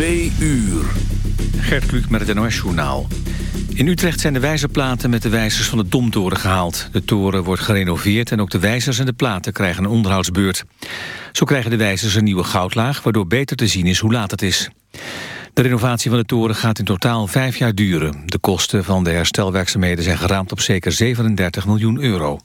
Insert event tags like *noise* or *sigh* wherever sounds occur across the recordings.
Twee uur. Gert Kluk met het NOS-journaal. In Utrecht zijn de wijzerplaten met de wijzers van de Domtoren gehaald. De toren wordt gerenoveerd en ook de wijzers en de platen krijgen een onderhoudsbeurt. Zo krijgen de wijzers een nieuwe goudlaag... waardoor beter te zien is hoe laat het is. De renovatie van de toren gaat in totaal vijf jaar duren. De kosten van de herstelwerkzaamheden zijn geraamd op zeker 37 miljoen euro.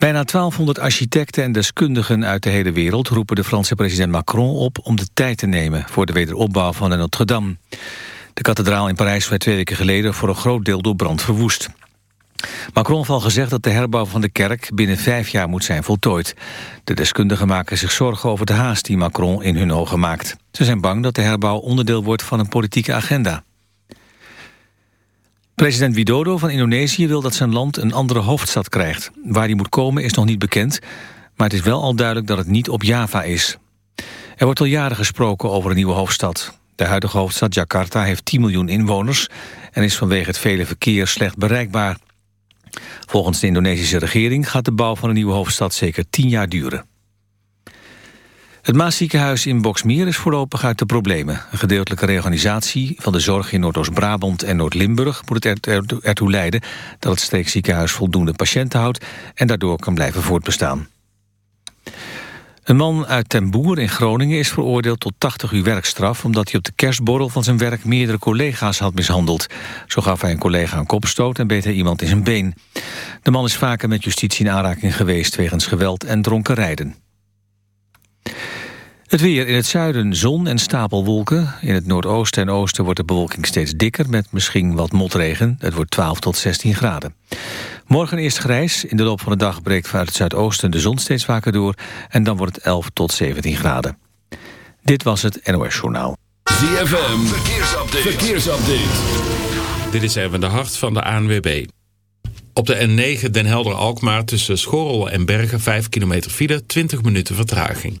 Bijna 1200 architecten en deskundigen uit de hele wereld roepen de Franse president Macron op om de tijd te nemen voor de wederopbouw van Notre-Dame. De kathedraal in Parijs werd twee weken geleden voor een groot deel door brand verwoest. Macron heeft al gezegd dat de herbouw van de kerk binnen vijf jaar moet zijn voltooid. De deskundigen maken zich zorgen over de haast die Macron in hun ogen maakt. Ze zijn bang dat de herbouw onderdeel wordt van een politieke agenda. President Widodo van Indonesië wil dat zijn land een andere hoofdstad krijgt. Waar die moet komen is nog niet bekend, maar het is wel al duidelijk dat het niet op Java is. Er wordt al jaren gesproken over een nieuwe hoofdstad. De huidige hoofdstad Jakarta heeft 10 miljoen inwoners... en is vanwege het vele verkeer slecht bereikbaar. Volgens de Indonesische regering gaat de bouw van een nieuwe hoofdstad zeker 10 jaar duren. Het Maasziekenhuis in Boksmeer is voorlopig uit de problemen. Een gedeeltelijke reorganisatie van de zorg in Noordoost-Brabant en Noord-Limburg... moet het ertoe leiden dat het streekziekenhuis voldoende patiënten houdt... en daardoor kan blijven voortbestaan. Een man uit Ten Boer in Groningen is veroordeeld tot 80 uur werkstraf... omdat hij op de kerstborrel van zijn werk meerdere collega's had mishandeld. Zo gaf hij een collega een kopstoot en beet hij iemand in zijn been. De man is vaker met justitie in aanraking geweest... wegens geweld en dronken rijden. Het weer in het zuiden zon en stapelwolken. In het noordoosten en oosten wordt de bewolking steeds dikker... met misschien wat motregen. Het wordt 12 tot 16 graden. Morgen eerst grijs. In de loop van de dag breekt vanuit het zuidoosten de zon steeds vaker door. En dan wordt het 11 tot 17 graden. Dit was het NOS Journaal. ZFM, verkeersupdate. verkeersupdate. Dit is even de hart van de ANWB. Op de N9 Den Helder-Alkmaar tussen Schorrel en Bergen 5 kilometer file, 20 minuten vertraging.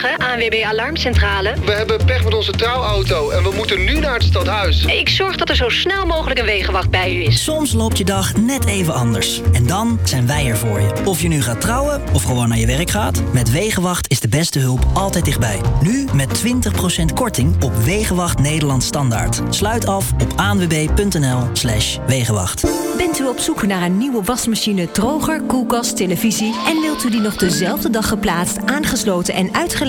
Goedemorgen, ANWB Alarmcentrale. We hebben pech met onze trouwauto en we moeten nu naar het stadhuis. Ik zorg dat er zo snel mogelijk een wegenwacht bij u is. Soms loopt je dag net even anders. En dan zijn wij er voor je. Of je nu gaat trouwen of gewoon naar je werk gaat. Met Wegenwacht is de beste hulp altijd dichtbij. Nu met 20% korting op Wegenwacht Nederland Standaard. Sluit af op anwb.nl slash Wegenwacht. Bent u op zoek naar een nieuwe wasmachine, droger, koelkast, televisie... en wilt u die nog dezelfde dag geplaatst, aangesloten en uitgelegd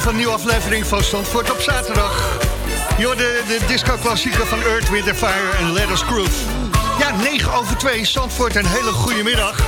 Begin van een nieuwe aflevering van Zandvoort op zaterdag. Je de, de disco-klassieker van Earth, Wind Fire en Let Us Groove. Ja, 9 over 2, Zandvoort, een hele goede middag.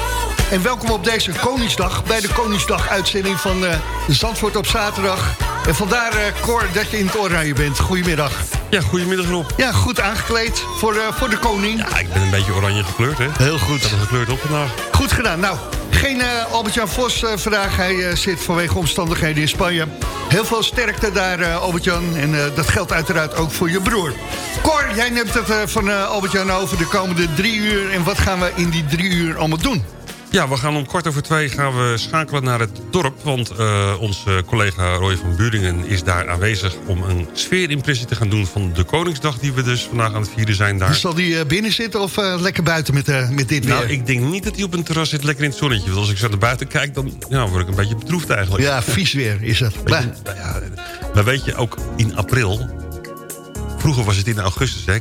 En welkom op deze Koningsdag, bij de Koningsdag-uitzending van uh, Zandvoort op zaterdag. En vandaar, uh, Cor, dat je in het oranje bent. Goedemiddag. Ja, goedemiddag Rob. Ja, goed aangekleed voor, uh, voor de koning. Ja, ik ben een beetje oranje gekleurd, hè. Heel goed. Ik heb gekleurd op vandaag. Goed gedaan. Nou, geen uh, Albert-Jan Vos uh, vandaag. Hij zit vanwege omstandigheden in Spanje. Heel veel sterkte daar, Albert-Jan. En dat geldt uiteraard ook voor je broer. Cor, jij neemt het van Albert-Jan over de komende drie uur. En wat gaan we in die drie uur allemaal doen? Ja, we gaan om kwart over twee gaan we schakelen naar het dorp. Want uh, onze collega Roy van Buringen is daar aanwezig... om een sfeerimpressie te gaan doen van de Koningsdag... die we dus vandaag aan het vieren zijn daar. Dus zal die uh, binnen zitten of uh, lekker buiten met, met dit nou, weer? ik denk niet dat hij op een terras zit lekker in het zonnetje. Want als ik zo naar buiten kijk, dan ja, word ik een beetje bedroefd eigenlijk. Ja, vies weer is het. Weet je, ja, maar weet je, ook in april... Vroeger was het in augustus, hè?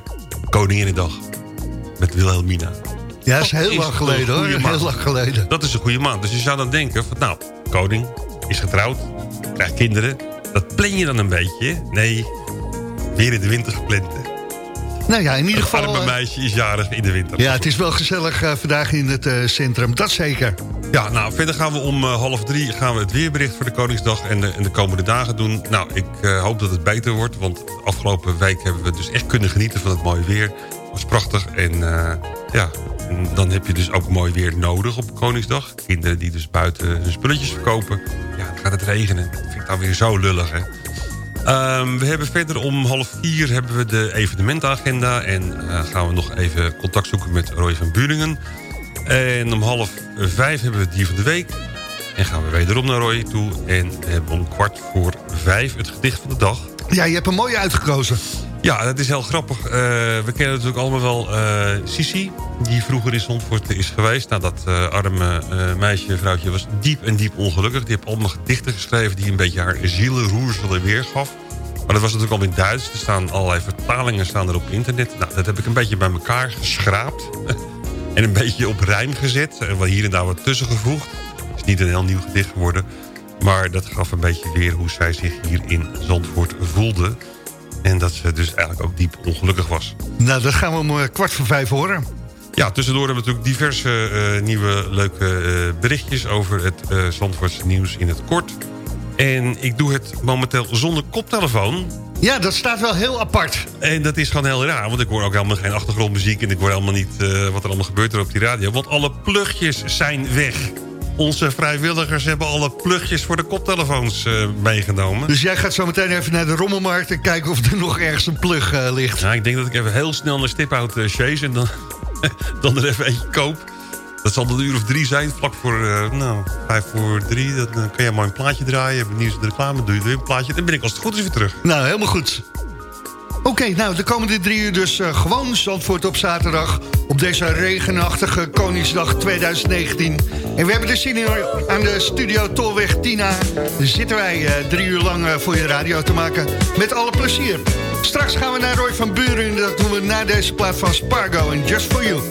Koninginnedag. Met Wilhelmina. Ja, dat is heel lang geleden hoor. Heel lang geleden. Dat is een goede maand. Dus je zou dan denken van nou, koning is getrouwd, krijgt kinderen. Dat plan je dan een beetje. Nee, weer in de winter gepland. Nou ja, in ieder geval... Een arme meisje is jarig in de winter. Ja, het is wel gezellig uh, vandaag in het uh, centrum. Dat zeker. Ja, nou, verder gaan we om uh, half drie gaan we het weerbericht voor de Koningsdag en de, en de komende dagen doen. Nou, ik hoop dat het beter wordt, want afgelopen week hebben we dus echt kunnen genieten van het mooie weer. Het was prachtig en ja, dan heb je dus ook mooi weer nodig op Koningsdag. Kinderen die dus buiten hun spulletjes verkopen. Ja, dan gaat het regenen. Dat vind ik dan weer zo lullig, hè. Um, we hebben verder om half vier hebben we de evenementenagenda... en uh, gaan we nog even contact zoeken met Roy van Buringen. En om half vijf hebben we het dier van de week. En gaan we wederom naar Roy toe. En we hebben om kwart voor vijf het gedicht van de dag. Ja, je hebt een mooie uitgekozen. Ja, dat is heel grappig. Uh, we kennen natuurlijk allemaal wel uh, Sisi, die vroeger in Zandvoort is geweest. Nou, dat uh, arme meisje, vrouwtje, was diep en diep ongelukkig. Die heeft allemaal gedichten geschreven die een beetje haar zielenroerselen weergaf. Maar dat was natuurlijk al in Duits. Er staan allerlei vertalingen staan er op internet. Nou, dat heb ik een beetje bij elkaar geschraapt. *laughs* en een beetje op rijm gezet. En wat hier en daar wat tussen gevoegd. Het is niet een heel nieuw gedicht geworden. Maar dat gaf een beetje weer hoe zij zich hier in Zandvoort voelde. En dat ze dus eigenlijk ook diep ongelukkig was. Nou, dat gaan we om kwart voor vijf horen. Ja, tussendoor hebben we natuurlijk diverse uh, nieuwe leuke uh, berichtjes... over het uh, Zandvoortse nieuws in het kort. En ik doe het momenteel zonder koptelefoon. Ja, dat staat wel heel apart. En dat is gewoon heel raar, want ik hoor ook helemaal geen achtergrondmuziek... en ik hoor helemaal niet wat er allemaal gebeurt er op die radio. Want alle plugjes zijn weg. Onze vrijwilligers hebben alle plugjes voor de koptelefoons uh, meegenomen. Dus jij gaat zo meteen even naar de rommelmarkt... en kijken of er nog ergens een plug uh, ligt. Ja, ik denk dat ik even heel snel naar Stiphout uh, chase... en dan, *laughs* dan er even eentje koop. Dat zal een uur of drie zijn, vlak voor, nou, vijf voor drie. Dan kan jij maar een plaatje draaien, heb nieuws de reclame, doe je weer een plaatje... dan ben ik als het goed is weer terug. Nou, helemaal goed. Oké, nou, de komende drie uur dus uh, gewoon Zandvoort op zaterdag... op deze regenachtige Koningsdag 2019. En we hebben de in aan de studio Tolweg Tina. Zitten wij uh, drie uur lang uh, voor je radio te maken. Met alle plezier. Straks gaan we naar Roy van Buren... en dat doen we na deze plaat van Spargo en Just For You.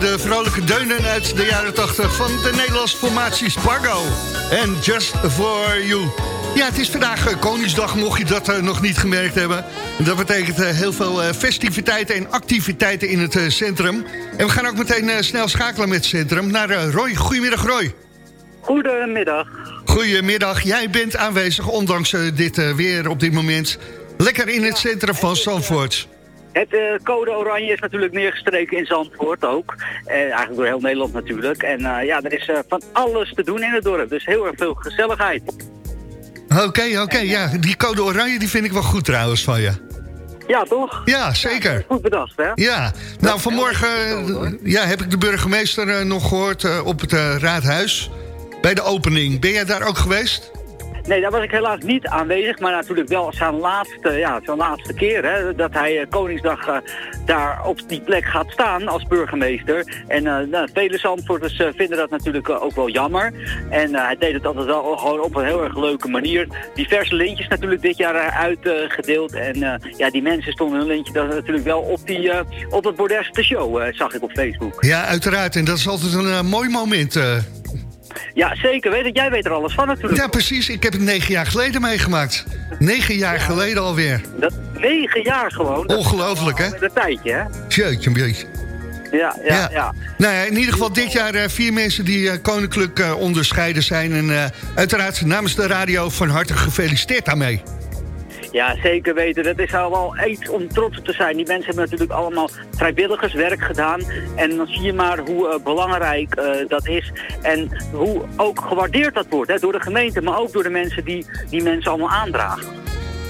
Waren de vrolijke deunen uit de jaren 80 van de Nederlandse formatie Spargo. En Just For You. Ja, het is vandaag uh, Koningsdag, mocht je dat uh, nog niet gemerkt hebben. En dat betekent uh, heel veel festiviteiten en activiteiten in het centrum. En we gaan ook meteen snel schakelen met het centrum naar Roy. Goedemiddag, Roy. Goedemiddag. Goedemiddag. Jij bent aanwezig, ondanks dit weer op dit moment. Lekker in het centrum van Zandvoort. Het uh, code oranje is natuurlijk neergestreken in Zandvoort ook. Uh, eigenlijk door heel Nederland natuurlijk. En uh, ja, er is van alles te doen in het dorp. Dus heel erg veel gezelligheid. Oké, oké. Okay, ja, die code oranje die vind ik wel goed trouwens van je. Ja, toch? Ja, zeker. Ja, goed bedacht, hè? Ja. Nou, vanmorgen ja, heb ik de burgemeester nog gehoord op het raadhuis. Bij de opening. Ben jij daar ook geweest? Nee, daar was ik helaas niet aanwezig, maar natuurlijk wel zijn laatste, ja, zijn laatste keer hè, dat hij uh, Koningsdag uh, daar op die plek gaat staan als burgemeester. En uh, nou, vele Zandvoorters vinden dat natuurlijk ook wel jammer. En hij deed het altijd wel gewoon op een heel erg leuke manier. Diverse lintjes natuurlijk dit jaar uitgedeeld. en ja, die mensen stonden hun lintje natuurlijk wel op, die, op het bordes de show, zag ik op Facebook. Ja, uiteraard. En dat is altijd een mooi moment. Ja, zeker. Weet het, jij weet er alles van natuurlijk. Ja, precies. Ik heb het negen jaar geleden meegemaakt. Negen jaar geleden alweer. Dat, negen jaar gewoon. Ongelooflijk, hè? Een tijdje, hè? Jeetje, een beetje. Ja, ja, ja, ja. Nou ja, in ieder geval dit jaar uh, vier mensen die uh, koninklijk uh, onderscheiden zijn. En uiteraard namens de radio van harte gefeliciteerd daarmee. Ja, zeker weten. Dat is wel iets om trots op te zijn. Die mensen hebben natuurlijk allemaal vrijwilligerswerk gedaan. En dan zie je maar hoe uh, belangrijk uh, dat is. En hoe ook gewaardeerd dat wordt. Hè, door de gemeente, maar ook door de mensen die die mensen allemaal aandragen.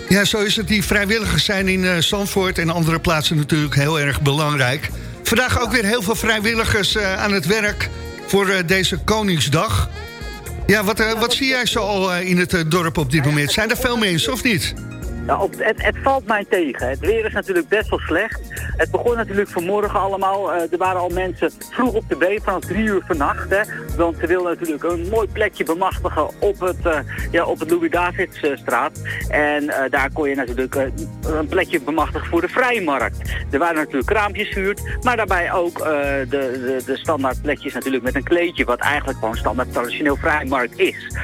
Ja, zo is het. Die vrijwilligers zijn in uh, Zandvoort en andere plaatsen natuurlijk heel erg belangrijk. Vandaag ook weer heel veel vrijwilligers aan het werk voor deze Koningsdag. Ja, wat, wat zie jij zo al in het dorp op dit moment? Zijn er veel mensen of niet? Ja, op, het, het, valt mij tegen. Het weer is natuurlijk best wel slecht. Het begon natuurlijk vanmorgen allemaal. Uh, er waren al mensen vroeg op de been vanaf drie uur vannacht. Hè, want ze wilden natuurlijk een mooi plekje bemachtigen op het, uh, ja, op het Louis-Davidsstraat. en uh, daar kon je natuurlijk een plekje bemachtigen voor de vrijmarkt. Er waren natuurlijk kraampjes gehuurd. Maar daarbij ook de, de, de standaard plekjes natuurlijk met een kleedje. Wat eigenlijk gewoon standaard traditioneel vrijmarkt is.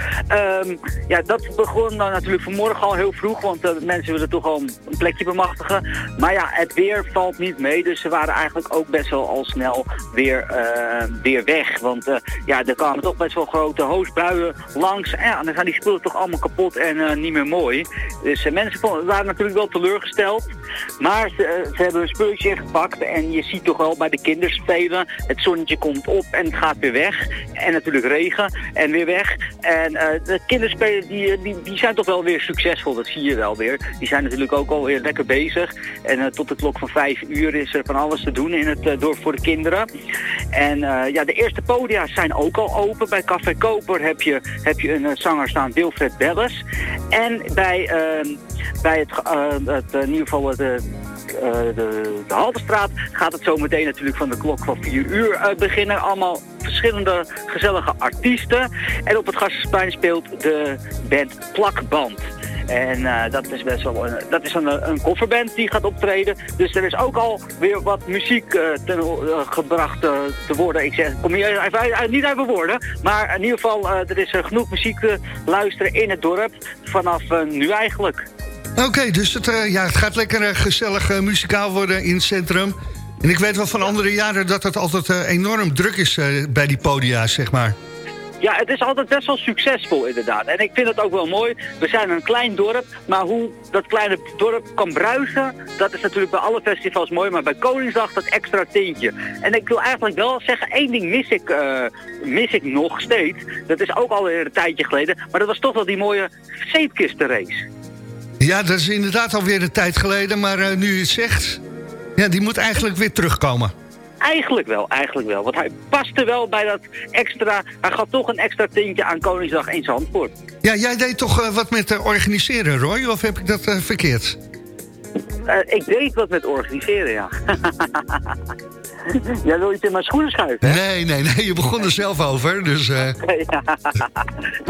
Um, ja, dat begon dan natuurlijk vanmorgen al heel vroeg. Want mensen willen toch al een plekje bemachtigen. Maar ja, het weer valt niet mee. Dus ze waren eigenlijk ook best wel al snel weer, uh, weer weg. Want uh, ja, er kwamen toch best wel grote hoosbuien langs. En ja, dan gaan die spullen toch allemaal kapot en uh, niet meer mooi. Dus mensen waren natuurlijk wel teleurgesteld. Maar ze, ze hebben een spulletje ingepakt. En je ziet toch wel bij de kinderspelen. Het zonnetje komt op en het gaat weer weg. En natuurlijk regen en weer weg. En de kinderspelen die, die, die zijn toch wel weer succesvol. Dat zie je wel weer. Die zijn natuurlijk ook alweer lekker bezig. En tot de klok van vijf uur is er van alles te doen in het uh, dorp voor de kinderen. En ja, de eerste podia's zijn ook al open. Bij Café Koper heb je, heb je een zanger staan, Wilfred Belles. En bij, ehm, bij het, het in ieder geval de, uh, de, gaat het zo meteen natuurlijk van de klok van 4 uur uh, beginnen. Allemaal verschillende gezellige artiesten. En op het Gassensplein speelt de band Plakband. En uh, dat is best wel een, dat is een, een kofferband die gaat optreden. Dus er is ook al weer wat muziek uh, ten, gebracht te worden. Ik zeg, kom hier even, niet uit woorden. Maar in ieder geval, er is genoeg muziek te luisteren in het dorp. Vanaf nu eigenlijk. Oké, dus het, ja, het gaat lekker gezellig muzikaal worden in het centrum. En ik weet wel van andere jaren dat het altijd enorm druk is bij die podia's, zeg maar. Ja, het is altijd best wel succesvol inderdaad. En ik vind het ook wel mooi. We zijn een klein dorp, maar hoe dat kleine dorp kan bruisen... dat is natuurlijk bij alle festivals mooi, maar bij Koningsdag dat extra tintje. En ik wil eigenlijk wel zeggen, één ding mis ik, mis ik nog steeds. Dat is ook alweer een tijdje geleden. Maar dat was toch wel die mooie zeepkistenrace. Ja, dat is inderdaad alweer een tijd geleden, maar uh, nu je het zegt... Ja, die moet eigenlijk weer terugkomen. Eigenlijk wel, eigenlijk wel. Want hij paste wel bij dat extra... Hij gaf toch een extra tintje aan Koningsdag in Zandvoort. Ja, jij deed toch uh, wat met uh, organiseren, Roy? Of heb ik dat verkeerd? Eh, ik deed wat met organiseren, ja. *laughs* *laughs* Jij wil iets in mijn schoenen schuiven? Nee, nee, nee. Je begon er zelf over, dus... *laughs* Uh... *laughs*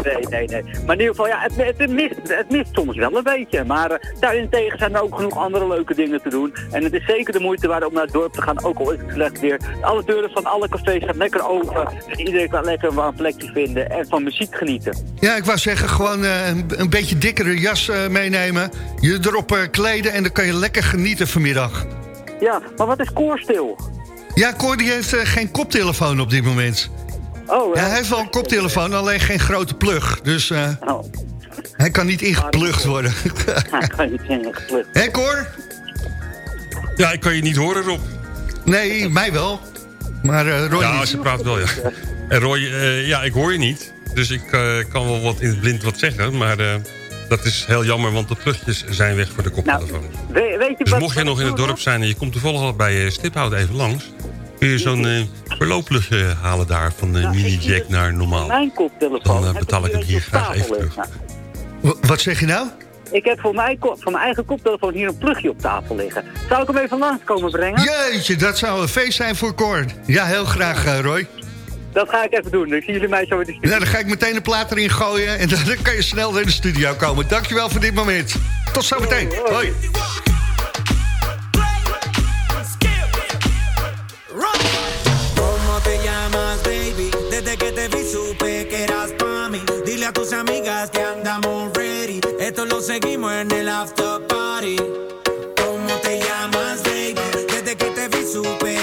nee, nee, nee. Maar in ieder geval, ja, het, het, mist, het mist soms wel een beetje. Maar uh, daarentegen zijn er ook genoeg andere leuke dingen te doen. En het is zeker de moeite waard om naar het dorp te gaan, ook al is het slecht weer. Alle deuren van alle cafés gaan lekker open. Dus iedereen kan lekker een plekje vinden en van muziek genieten. Ja, ik wou zeggen, gewoon uh, een, beetje dikkere jas meenemen. Je erop kleden en dan kan je lekker genieten vanmiddag. Ja, maar wat is koorstil? Ja, Cor die heeft uh, geen koptelefoon op dit moment. Oh, ja, hij heeft wel een koptelefoon, alleen geen grote plug. Dus uh, oh. hij kan niet ingeplucht worden. *laughs* hij kan niet ingeplucht. Hé, Cor? Ja, ik kan je niet horen, Rob. Nee, mij wel. Maar uh, Roy Ja, niet. ze praat wel, ja. En Roy, ja, ik hoor je niet. Dus ik kan wel wat in het blind wat zeggen, maar... Dat is heel jammer, want de plugjes zijn weg voor de koptelefoon. Nou, weet, je dus mocht jij nog in het dorp zijn en je komt toevallig al bij Stiphout even langs... kun je zo'n uh, verloopplugje halen daar van uh, mini-jack naar normaal. Mijn koptelefoon Dan uh, betaal ik het hier graag even terug. Wat zeg je nou? Ik heb voor mijn, voor mijn eigen koptelefoon hier een plugje op tafel liggen. Zou ik hem even langs komen brengen? Jeetje, dat zou een feest zijn voor Cor. Ja, heel graag, Roy. Dat ga ik even doen. Dan zien jullie mij zo in de studio. Ja, dan ga ik meteen de plaat erin gooien en *laughs* dan kan je snel in de studio komen. Dankjewel voor dit moment. Tot zometeen. Hoi. Hoi. Dile a tus amigas que andamos ready. Esto lo seguimos en el after party. ¿Cómo te llamas, baby? Desde que te vi supe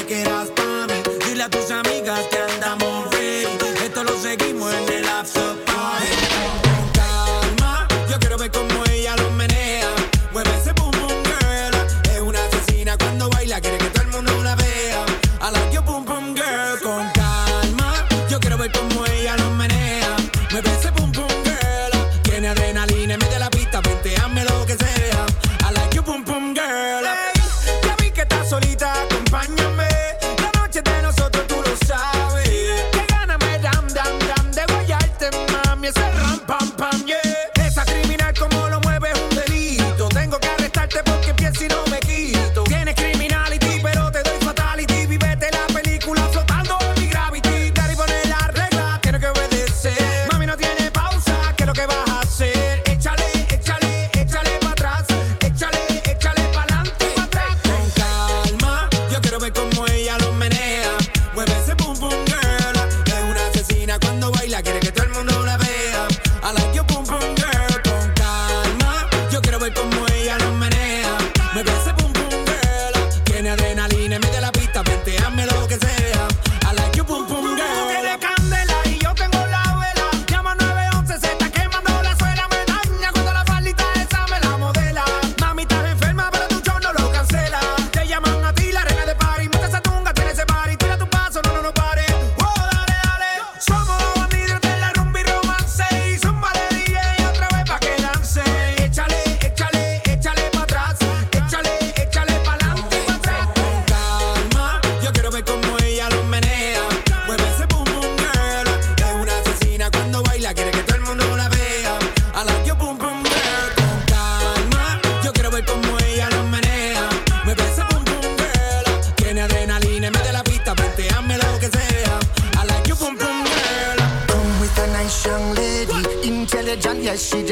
she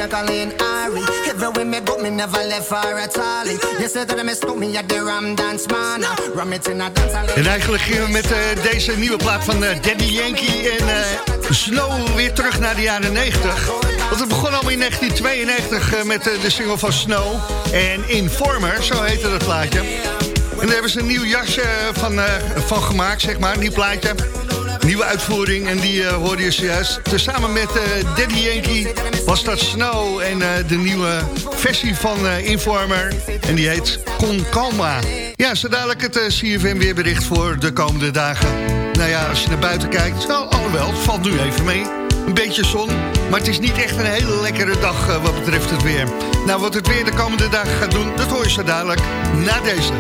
me never left said that I me at the Ram Dance Man. Ram it dance. En eigenlijk gingen we met uh, deze nieuwe plaat van uh, Daddy Yankee en uh, Snow weer terug naar de jaren 90. Want het begon al in 1992 met de single van Snow en Informer, zo heette dat plaatje. En daar hebben ze een nieuw jasje van, van gemaakt, zeg maar, een nieuw plaatje. Nieuwe uitvoering en die uh, hoorde je zojuist. Tezamen met uh, Daddy Yankee was dat Snow en uh, de nieuwe versie van Informer. En die heet Con Calma. Ja, zo dadelijk het CFM weerbericht voor de komende dagen. Nou ja, als je naar buiten kijkt, nou, alhoewel, het valt nu even mee. Een beetje zon, maar het is niet echt een hele lekkere dag wat betreft het weer. Nou, wat het weer de komende dagen gaat doen, dat hoor je zo dadelijk na deze.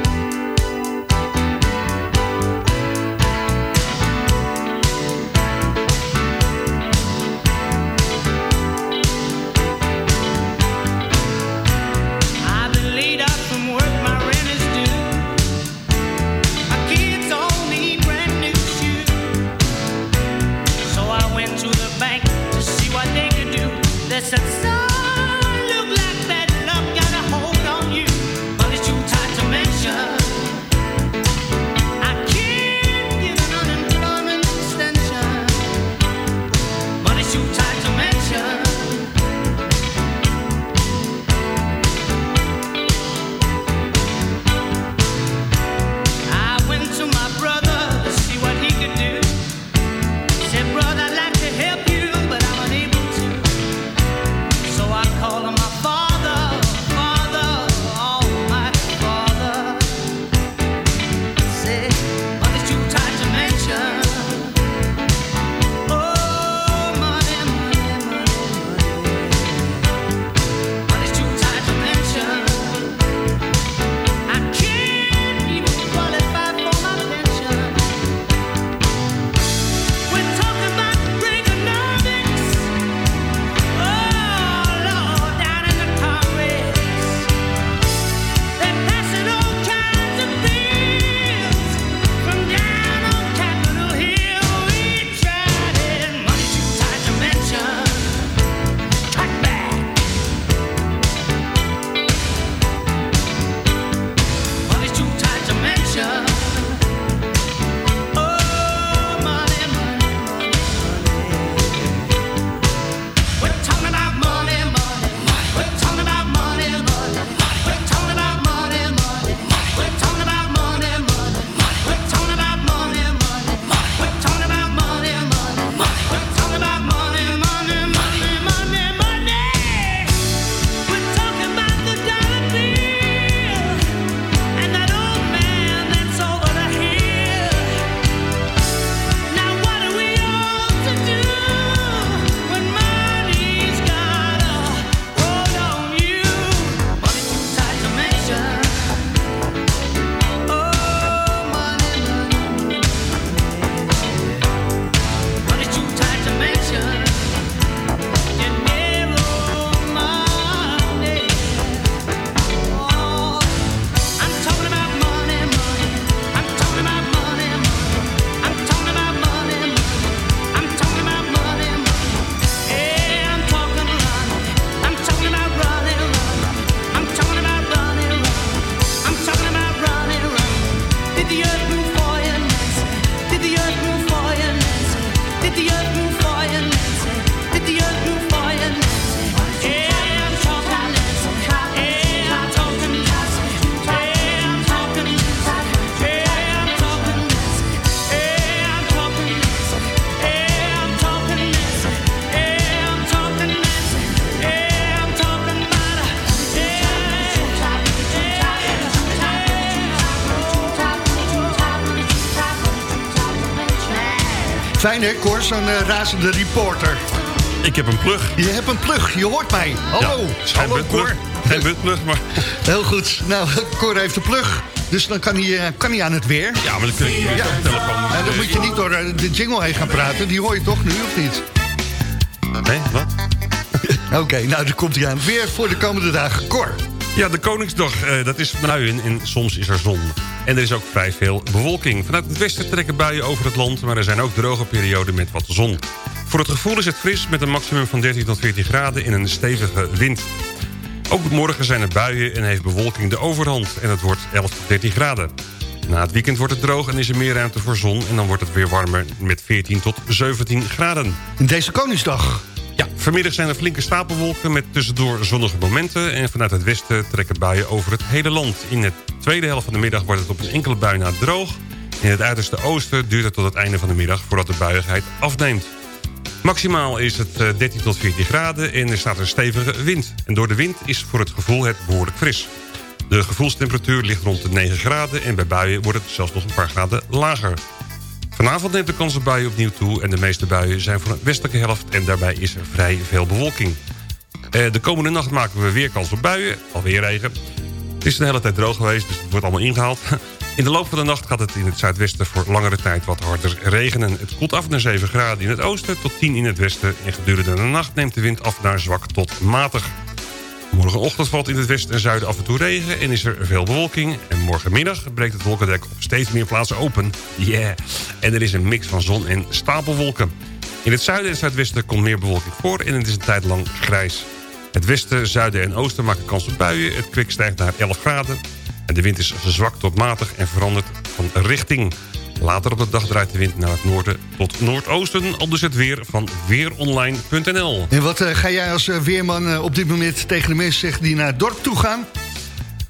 Cor, zo'n uh, razende reporter. Ik heb een plug. Je hebt een plug, je hoort mij. Hallo, ja, hallo Cor. Geen buttplug, maar... Heel goed. Nou, *laughs* Cor heeft een plug. Dus dan kan hij, eh, kan hij aan het weer. Ja, maar dan kun je ja. op de telefoon... En dan moet je niet door eh, de jingle heen gaan praten. Die hoor je toch nu, of niet? Nee, wat? *laughs* Oké, nou dan komt hij aan het weer voor de komende dagen. Cor. Ja, de Koningsdag, uh, dat is buien en soms is er zon. En er is ook vrij veel bewolking. Vanuit het westen trekken buien over het land... maar er zijn ook droge perioden met wat zon. Voor het gevoel is het fris met een maximum van 13 tot 14 graden... en een stevige wind. Ook morgen zijn er buien en heeft bewolking de overhand... en het wordt 11 tot 13 graden. Na het weekend wordt het droog en is er meer ruimte voor zon... en dan wordt het weer warmer met 14 tot 17 graden. Deze Koningsdag ja, vanmiddag zijn er flinke stapelwolken met tussendoor zonnige momenten... en vanuit het westen trekken buien over het hele land. In de tweede helft van de middag wordt het op een enkele bui na droog. In het uiterste oosten duurt het tot het einde van de middag... voordat de buiigheid afneemt. Maximaal is het 13 eh, tot 14 graden en er staat een stevige wind. En door de wind is voor het gevoel het behoorlijk fris. De gevoelstemperatuur ligt rond de 9 graden... en bij buien wordt het zelfs nog een paar graden lager. Vanavond neemt de kans op buien opnieuw toe... en de meeste buien zijn voor de westelijke helft... en daarbij is er vrij veel bewolking. Eh, de komende nacht maken we weer kans op buien, alweer regen. Het is een hele tijd droog geweest, dus het wordt allemaal ingehaald. *laughs* In de loop van de nacht gaat het in het zuidwesten voor langere tijd wat harder regenen. Het koelt af naar 7 graden in het oosten tot 10 in het westen... en gedurende de nacht neemt de wind af naar zwak tot matig. Morgenochtend valt in het westen en zuiden af en toe regen en is er veel bewolking. En morgenmiddag breekt het wolkendek op steeds meer plaatsen open. Yeah! En er is een mix van zon en stapelwolken. In het zuiden en zuidwesten komt meer bewolking voor en het is een tijd lang grijs. Het westen, zuiden en oosten maken kans op buien. Het kwik stijgt naar 11 graden. En de wind is zwak tot matig en verandert van richting. Later op de dag draait de wind naar het noorden tot noordoosten. Al dus het weer van weeronline.nl. En wat uh, ga jij als uh, weerman uh, op dit moment tegen de mensen zeggen die naar het dorp toe gaan?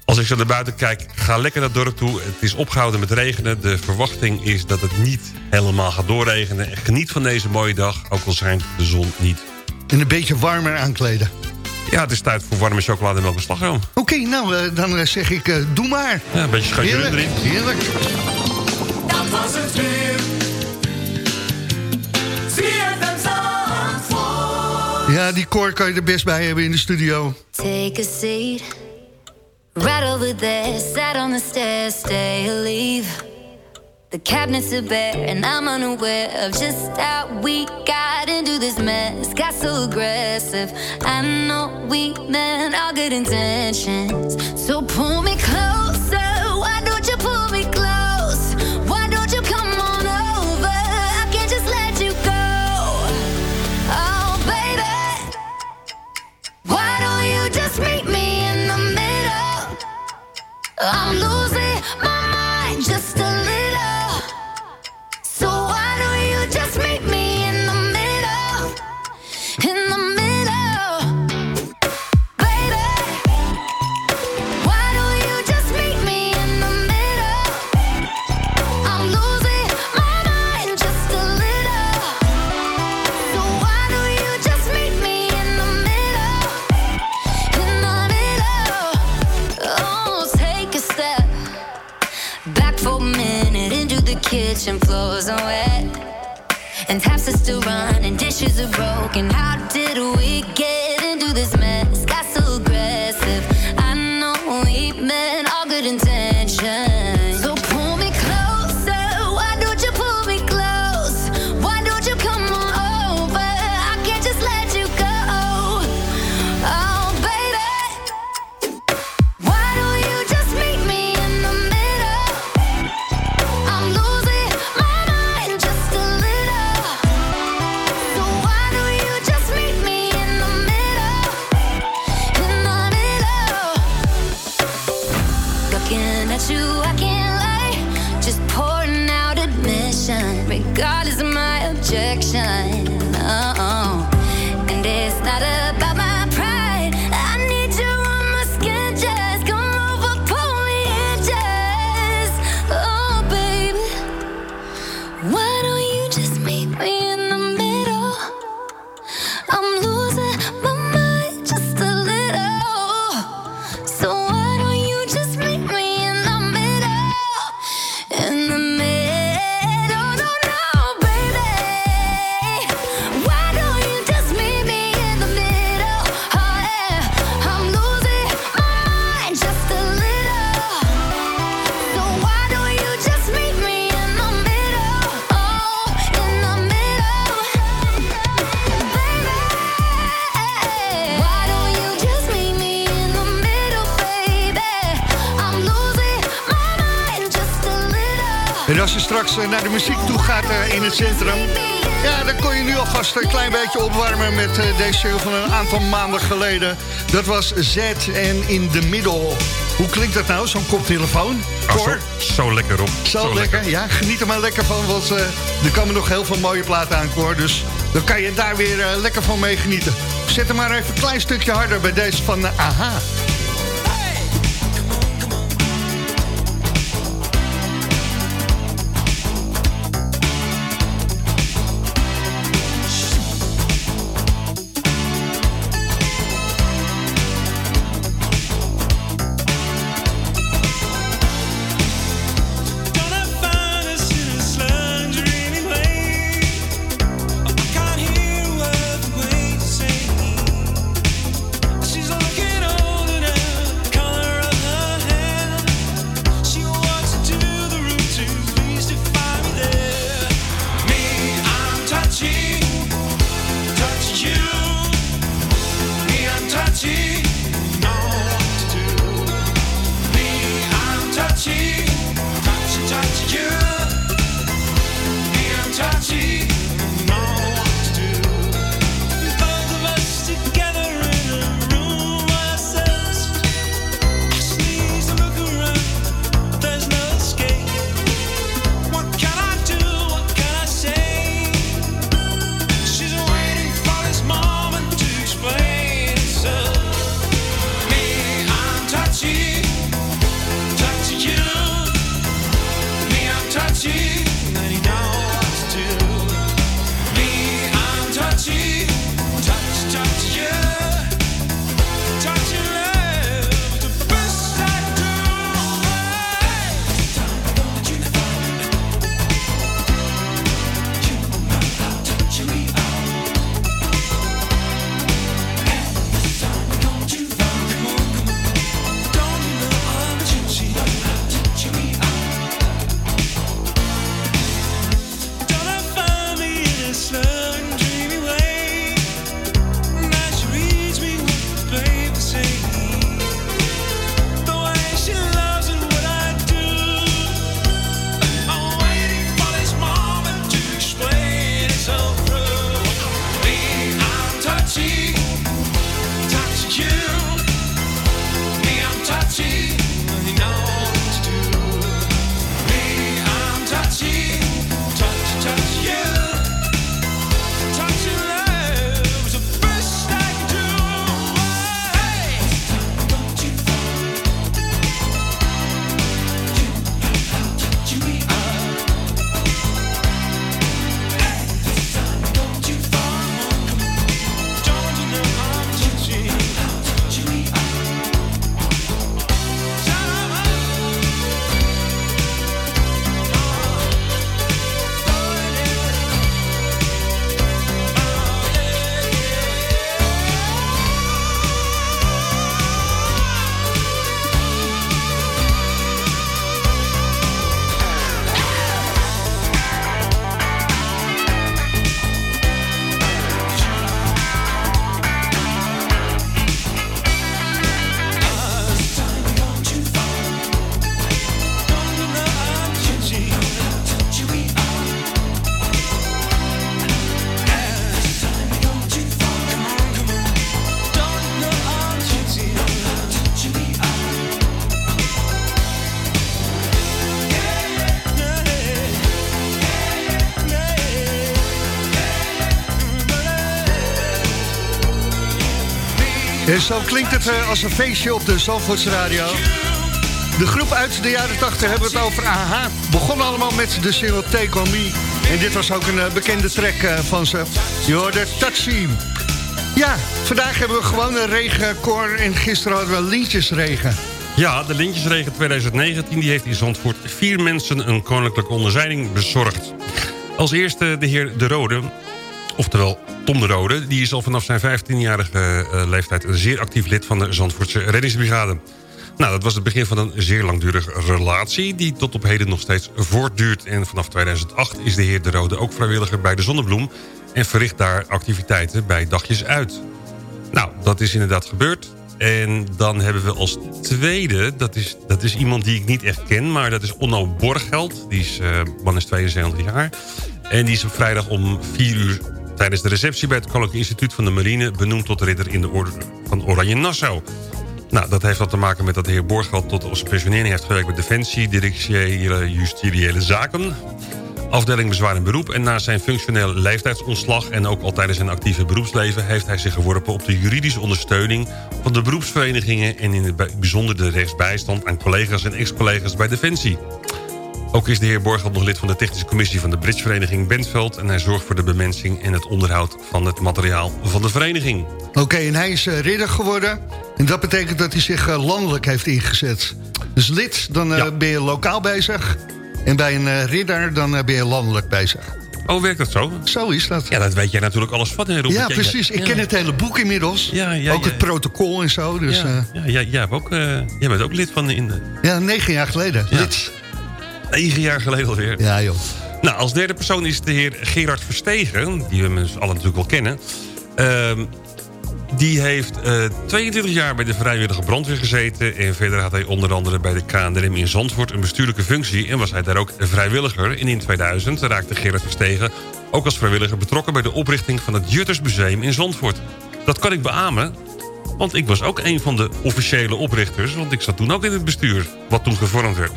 Als ik zo naar buiten kijk, ga lekker naar het dorp toe. Het is opgehouden met regenen. De verwachting is dat het niet helemaal gaat doorregenen. Geniet van deze mooie dag, ook al schijnt de zon niet. En een beetje warmer aankleden. Ja, het is tijd voor warme chocolade en melk slagroom. Oké, okay, nou, dan zeg ik, doe maar. Ja, een beetje schatje erin. Heerlijk. Dat was het weer. Ja, die koor kan je er best bij hebben in de studio. Take a seat. Right over there, sat on the stairs, stay or leave. The cabinets are bare, and I'm unaware of just how we got into this mess. Got so aggressive. I know we meant all good intentions. So pull het centrum... ja, dan kon je nu alvast een klein beetje opwarmen met eh, deze van een aantal maanden geleden. Dat was Z en In the Middle. Hoe klinkt dat nou, zo'n koptelefoon? Cor? zo, zo lekker op. Zo, lekker. Ja, geniet er maar lekker van, want eh, er komen nog heel veel mooie platen aan, Cor. Dus dan kan je daar weer eh, lekker van mee genieten. Zet hem maar even een klein stukje harder bij deze van eh, AHA. En zo klinkt het eh, als een feestje op de Zandvoorts Radio. De groep uit de jaren 80 hebben het over AHA. Begon allemaal met de single Take On Me. En dit was ook een eh, bekende track eh, van ze. Je hoorde Taxi. Ja, vandaag hebben we gewoon een regenkoor en gisteren hadden we lintjesregen. Ja, de Lintjesregen 2019 die heeft in Zandvoort vier mensen een koninklijke onderzijning bezorgd. Als eerste de heer De Rode, oftewel Tom De Rode... die is al vanaf zijn 15-jarige uh, leeftijd een zeer actief lid van de Zandvoortse reddingsbrigade. Nou, dat was het begin van een zeer langdurige relatie... die tot op heden nog steeds voortduurt. En vanaf 2008 is de heer De Rode ook vrijwilliger bij de Zonnebloem... en verricht daar activiteiten bij dagjes uit. Nou, dat is inderdaad gebeurd. En dan hebben we als tweede, dat is, dat is iemand die ik niet echt ken... maar dat is Onno Borgeld, die is, uh, man is 72 jaar. En die is op vrijdag om 4 uur tijdens de receptie... bij het Koninklijk Instituut van de Marine... benoemd tot ridder in de orde van Oranje Nassau. Nou, dat heeft wat te maken met dat de heer Borgeld... tot als pensionering heeft gewerkt bij Defensie... Directiële Justitiële Zaken afdeling bezwaar en beroep... en na zijn functioneel leeftijdsontslag... en ook al tijdens zijn actieve beroepsleven... heeft hij zich geworpen op de juridische ondersteuning... van de beroepsverenigingen... en in het bijzonder de rechtsbijstand aan collega's en ex-collega's bij Defensie. Ook is de heer Borgel nog lid van de technische commissie van de Bridgevereniging Bentveld... en hij zorgt voor de bemensing en het onderhoud van het materiaal van de vereniging. Oké, en hij is uh, ridder geworden. En dat betekent dat hij zich uh, landelijk heeft ingezet. Dus lid, dan uh, ja. ben je lokaal bezig... En bij een ridder, dan ben je landelijk bezig. Oh, werkt dat zo? Zo is dat. Ja, dat weet jij natuurlijk alles van, hè, Ja, precies. Ik ja. ken het hele boek inmiddels. Ja, ja, ook het protocol en zo. Dus, ja, ja, jij, hebt ook, jij bent ook lid van... In de... Ja, negen jaar geleden. Lid. Negen jaar geleden alweer. Ja, joh. Nou, als derde persoon is de heer Gerard Verstegen... die we dus allen natuurlijk wel kennen... Uh, die heeft uh, 22 jaar bij de vrijwillige brandweer gezeten... en verder had hij onder andere bij de KNRM in Zandvoort een bestuurlijke functie... en was hij daar ook vrijwilliger. En in 2000 raakte Gerard Verstegen ook als vrijwilliger betrokken... bij de oprichting van het Juttersmuseum in Zandvoort. Dat kan ik beamen, want ik was ook een van de officiële oprichters... want ik zat toen ook in het bestuur, wat toen gevormd werd.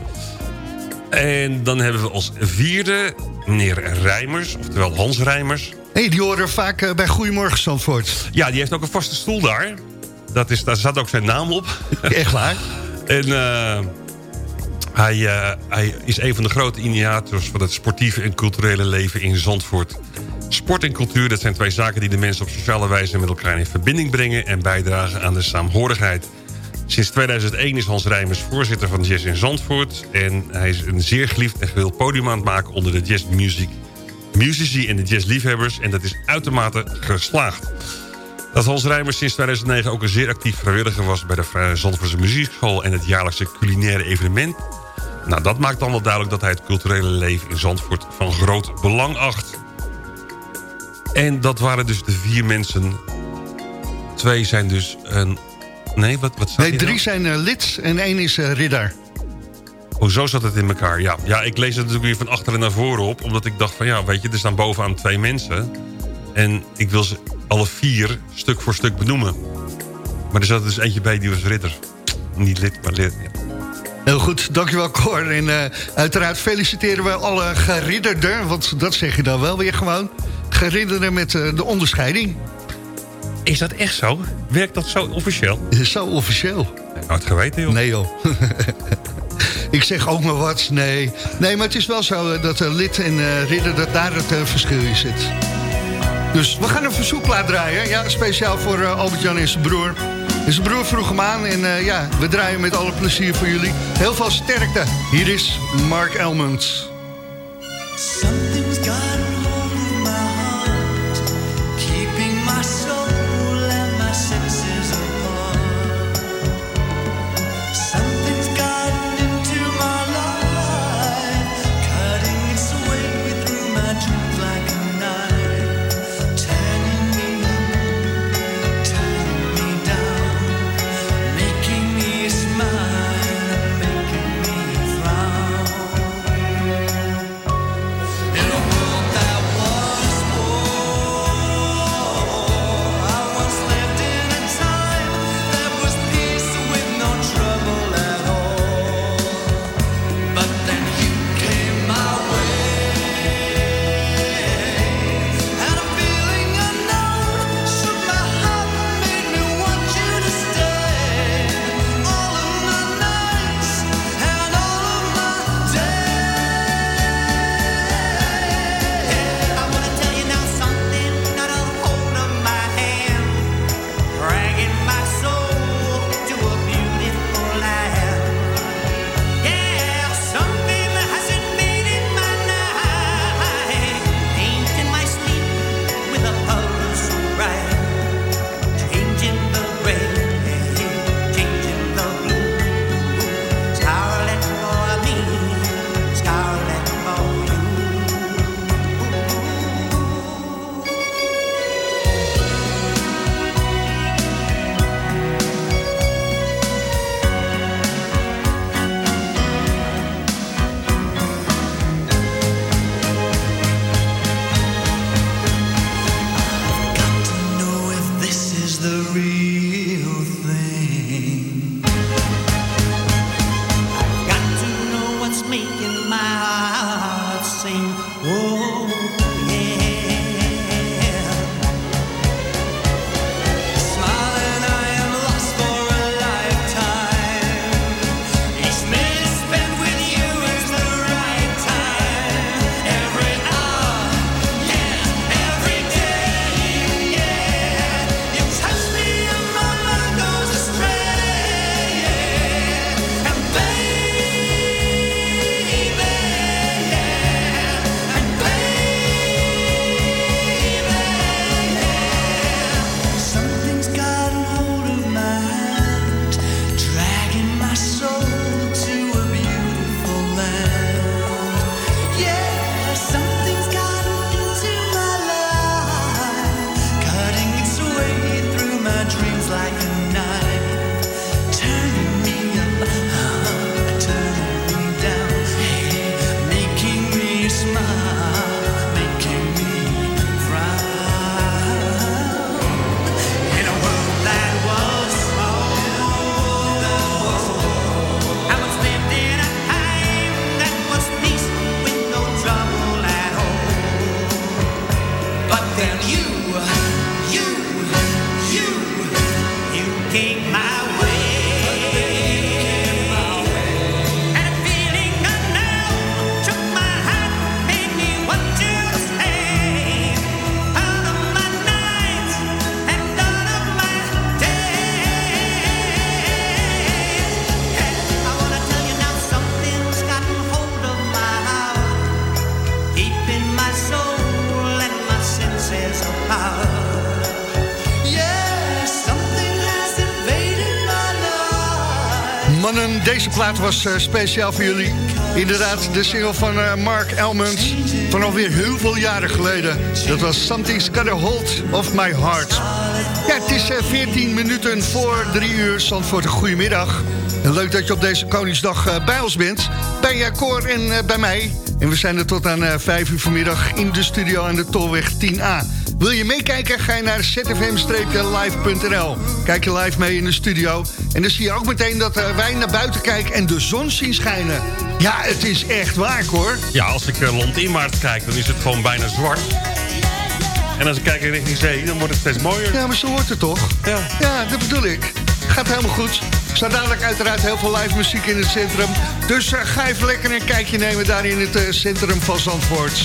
En dan hebben we als vierde meneer Rijmers, oftewel Hans Rijmers... Hey, die horen vaak uh, bij Goedemorgen Zandvoort. Ja, die heeft ook een vaste stoel daar. Dat is, daar zat ook zijn naam op. Echt waar? *laughs* en uh, hij, uh, hij is een van de grote initiators van het sportieve en culturele leven in Zandvoort. Sport en cultuur, dat zijn twee zaken die de mensen op sociale wijze met elkaar in verbinding brengen... en bijdragen aan de saamhorigheid. Sinds 2001 is Hans Rijmers voorzitter van Jazz in Zandvoort... en hij is een zeer geliefd en gewild podium aan het maken onder de jazzmuziek musici en de jazzliefhebbers... en dat is uitermate geslaagd. Dat Hans Rijmers sinds 2009 ook een zeer actief vrijwilliger was... bij de Zandvoortse Muziekschool en het jaarlijkse culinaire evenement... Nou, dat maakt dan wel duidelijk dat hij het culturele leven in Zandvoort van groot belang acht. En dat waren dus de vier mensen. Twee zijn dus een... Nee, wat, wat Nee, drie zijn uh, lid en één is uh, ridder. Oh, zo zat het in elkaar, ja. Ja, ik lees het natuurlijk weer van achteren naar voren op. Omdat ik dacht van, ja, weet je, er staan bovenaan twee mensen. En ik wil ze alle vier stuk voor stuk benoemen. Maar er zat dus eentje bij, die was ridder. Niet lid, maar lid, ja. Heel goed, dankjewel Cor. En uh, uiteraard feliciteren we alle geridderden... want dat zeg je dan wel weer gewoon... geridderden met uh, de onderscheiding. Is dat echt zo? Werkt dat zo officieel? Zo officieel. Het geweten, joh. Nee, joh. *laughs* Ik zeg ook maar wat, nee. Nee, maar het is wel zo eh, dat uh, lid en uh, ridder, dat daar het uh, verschil in zit. Dus we gaan een verzoekplaat draaien. Ja, speciaal voor uh, Albert-Jan en zijn broer. En zijn broer vroeg hem aan en uh, ja, we draaien met alle plezier voor jullie. Heel veel sterkte. Hier is Mark Elmond. Deze plaat was uh, speciaal voor jullie. Inderdaad, de single van uh, Mark Elmans van alweer heel veel jaren geleden. Dat was Something's Got a Hold of My Heart. Ja, het is uh, 14 minuten voor 3 uur. Zandvoort, een goede middag. En leuk dat je op deze Koningsdag bij ons bent. Bij Cor en bij mij. En we zijn er tot aan 5 uur vanmiddag in de studio aan de Tolweg 10A. Wil je meekijken? Ga je naar zfm-live.nl. Kijk je live mee in de studio. En dan zie je ook meteen dat uh, wij naar buiten kijken en de zon zien schijnen. Ja, het is echt waar hoor. Ja, als ik uh, landinwaarts kijk, dan is het gewoon bijna zwart. En als ik kijk richting zee, dan wordt het steeds mooier. Ja, maar zo wordt het toch? Ja. Ja, dat bedoel ik. Gaat helemaal goed. Er staat dadelijk uiteraard heel veel live muziek in het centrum. Dus uh, ga even lekker een kijkje nemen daar in het centrum van Zandvoort.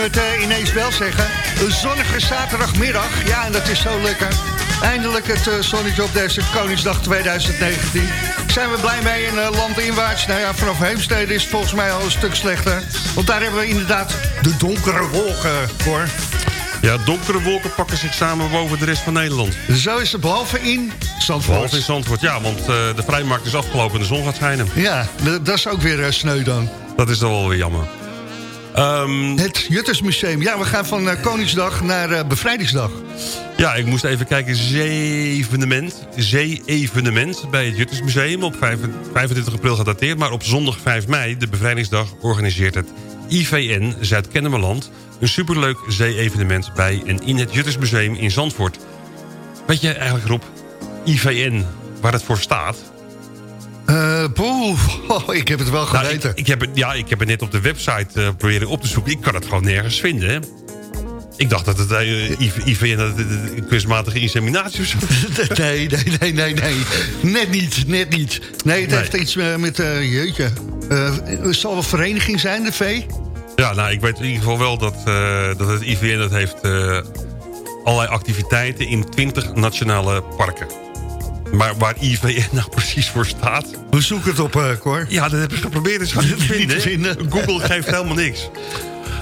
Kunnen we het eh, ineens wel zeggen. Een zonnige zaterdagmiddag. Ja, en dat is zo lekker. Eindelijk het uh, zonnetje op deze Koningsdag 2019. Zijn we blij mee in uh, landinwaarts? Nou ja, vanaf Heemstede is het volgens mij al een stuk slechter. Want daar hebben we inderdaad de donkere wolken, voor. Ja, donkere wolken pakken zich samen boven de rest van Nederland. Zo is het, behalve in Zandvoort. Behalve in Zandvoort, ja, want uh, de vrijmarkt is afgelopen en de zon gaat schijnen. Ja, dat is ook weer uh, sneu dan. Dat is dan wel weer jammer. Um, het Juttersmuseum. Ja, we gaan van uh, Koningsdag naar Bevrijdingsdag. Ja, ik moest even kijken. Zee-evenement. Zee-evenement bij het Juttersmuseum. Op 25 april gedateerd. Maar op zondag 5 mei, de Bevrijdingsdag, organiseert het IVN Zuid-Kennemerland... een superleuk zee-evenement bij en in het Juttersmuseum in Zandvoort. Weet je eigenlijk, Rob, IVN, waar het voor staat? Uh, oh, *laughs* ik heb het wel nou, geweten. ik, ik, heb het, ja, ik heb het net op de website uh, proberen op te zoeken. Ik kan het gewoon nergens vinden, hè? Ik dacht dat het uh, IVN dat het een kunstmatige inseminatie of zo *laughs* nee, nee, nee, nee, nee. Net niet, net niet. Nee, het nee. heeft iets met, uh, jeetje. Het zal een vereniging zijn, de V? Ja, nou, ik weet in ieder geval wel dat, dat het IVN dat heeft allerlei activiteiten in 20 nationale parken. Maar waar IVN nou precies voor staat... We zoeken het op, uh, Cor. Ja, dat hebben ze geprobeerd. Dat is *laughs* niet te vinden. Google geeft helemaal niks.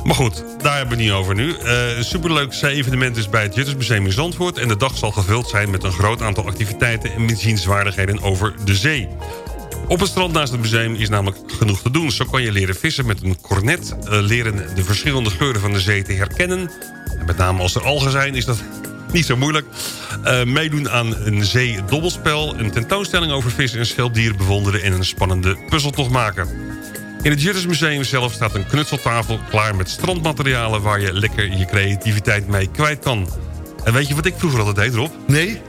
Maar goed, daar hebben we het niet over nu. Uh, een superleuk evenement is bij het Juttersmuseum in Zandvoort... en de dag zal gevuld zijn met een groot aantal activiteiten... en bezienswaardigheden over de zee. Op het strand naast het museum is namelijk genoeg te doen. Zo kan je leren vissen met een cornet... Uh, leren de verschillende geuren van de zee te herkennen... En met name als er algen zijn is dat niet zo moeilijk. Uh, meedoen aan een zeedobbelspel, een tentoonstelling over vis en schelpdieren bewonderen... en een spannende puzzeltocht maken. In het Juttersmuseum zelf staat een knutseltafel klaar met strandmaterialen... waar je lekker je creativiteit mee kwijt kan. En weet je wat ik vroeger altijd deed, Rob? Nee.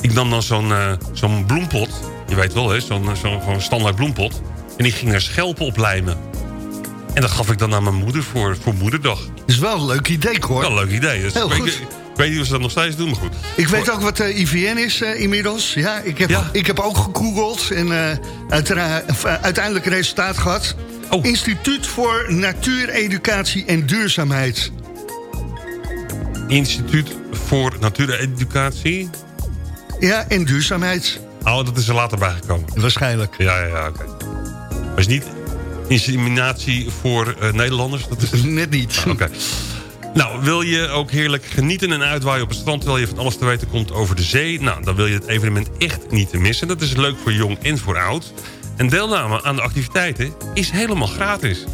Ik nam dan zo'n uh, zo'n bloempot. Je weet wel, hè? Zo'n zo standaard bloempot. En ik ging daar schelpen op lijmen. En dat gaf ik dan aan mijn moeder voor, voor moederdag. Dat is wel een leuk idee, hoor. Wel een leuk idee. Dus Heel goed. Ik, ik weet niet of ze dat nog steeds doen, maar goed. Ik weet ook wat uh, IVN is uh, inmiddels. Ja, ik, heb, Ja. ik heb ook gegoogeld en uh, uiteindelijk een resultaat gehad. Oh. Instituut voor Natuureducatie en Duurzaamheid. Instituut voor Natuureducatie. Ja, en duurzaamheid. Oh, dat is er later bijgekomen. Waarschijnlijk. Ja, ja, ja, oké. Maar is niet inseminatie voor uh, Nederlanders? Dat is Net niet. Ah, oké. *laughs* Nou, wil je ook heerlijk genieten en uitwaaien op het strand... terwijl je van alles te weten komt over de zee? Nou, dan wil je het evenement echt niet missen. Dat is leuk voor jong en voor oud. En deelname aan de activiteiten is helemaal gratis.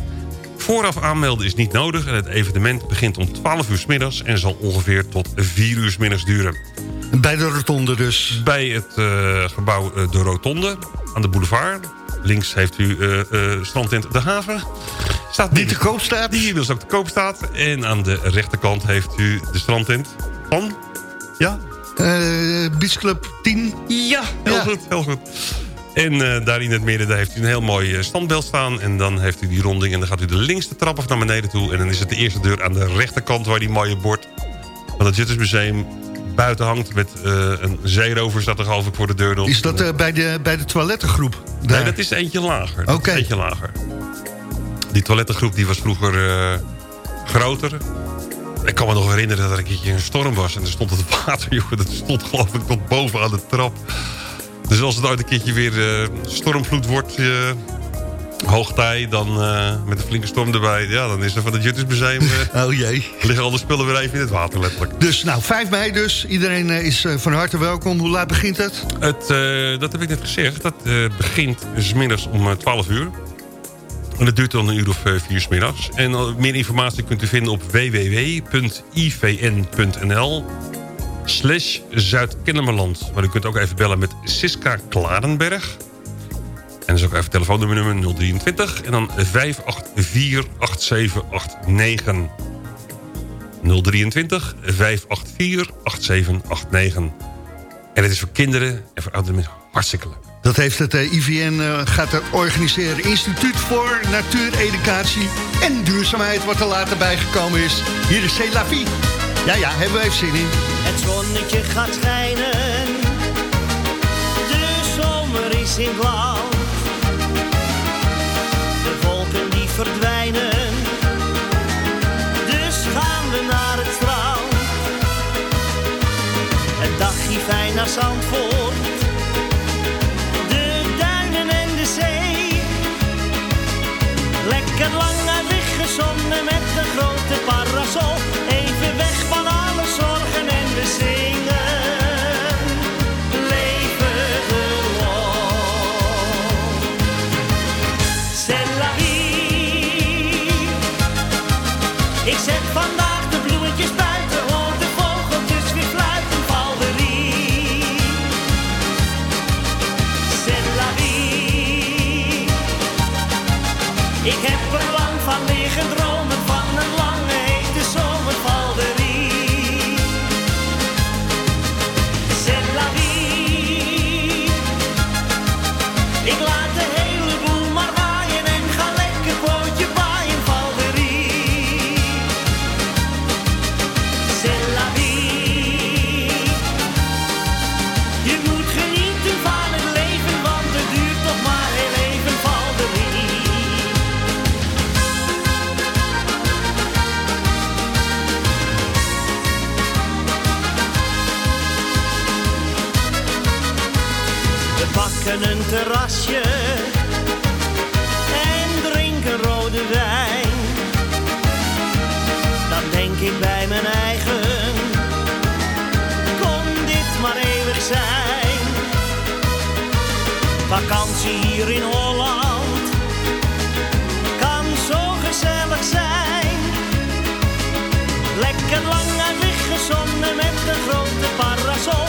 Vooraf aanmelden is niet nodig en het evenement begint om 12 uur s middags... en zal ongeveer tot 4 uur s middags duren. Bij de rotonde dus. Bij het uh, gebouw uh, De Rotonde aan de boulevard. Links heeft u uh, strandtent De Haven. Staat die te koop staat. Die inmiddels ook te koop staat. En aan de rechterkant heeft u de strandtent van... Ja? Beach Club 10. Ja, heel ja. goed, heel goed. En uh, daar in het midden daar heeft u een heel mooi uh, standbeeld staan. En dan heeft u die ronding en dan gaat u de linkste trap af naar beneden toe. En dan is het de eerste deur aan de rechterkant waar die mooie bord van het Juttersmuseum buiten hangt. Met uh, een zeerover staat er ik voor de deur. Is dat bij, de, bij de toilettengroep? Daar? Nee, dat is eentje lager. Oké. Okay. Eentje lager. Die toilettengroep die was vroeger groter. Ik kan me nog herinneren dat er een keertje een storm was. En er stond het water, *laughs* joh. Dat stond geloof ik tot boven aan de trap. Dus als het ooit een keertje weer uh, stormvloed wordt, uh, hoogtij, dan uh, met een flinke storm erbij, ja, dan is er van het Juttersmuseum. *laughs* oh jee. Liggen alle spullen weer even in het water, letterlijk. Dus nou, 5 mei dus. Iedereen is van harte welkom. Hoe laat begint het? het dat heb ik net gezegd. Dat begint smiddags om 12 uur. En dat duurt dan een uur of vier smiddags. En meer informatie kunt u vinden op www.ivn.nl slash Zuid-Kennemerland. Maar u kunt ook even bellen met Siska Klarenberg. En dat is ook even telefoonnummer 023. En dan 584-8789. 023 584-8789. En het is voor kinderen en voor oudere mensen hartstikke leuk. Dat heeft het uh, IVN uh, gaat er organiseren. Instituut voor Natuureducatie en Duurzaamheid... wat er later bijgekomen is. Hier is C'est la vie. Ja, ja, hebben we even zin in. Het zonnetje gaat schijnen. De zomer is in blauw. wandelen naar het strand. Een dagje fijn naar Zandvoort. De duinen en de zee. Lekker lang naar weg gezonnen met een grote parasol We pakken een terrasje en drinken rode wijn. Dan denk ik bij mijn eigen, kon dit maar eeuwig zijn. Vakantie hier in Holland kan zo gezellig zijn. Lekker lang uit weggezonnen met een grote parasol.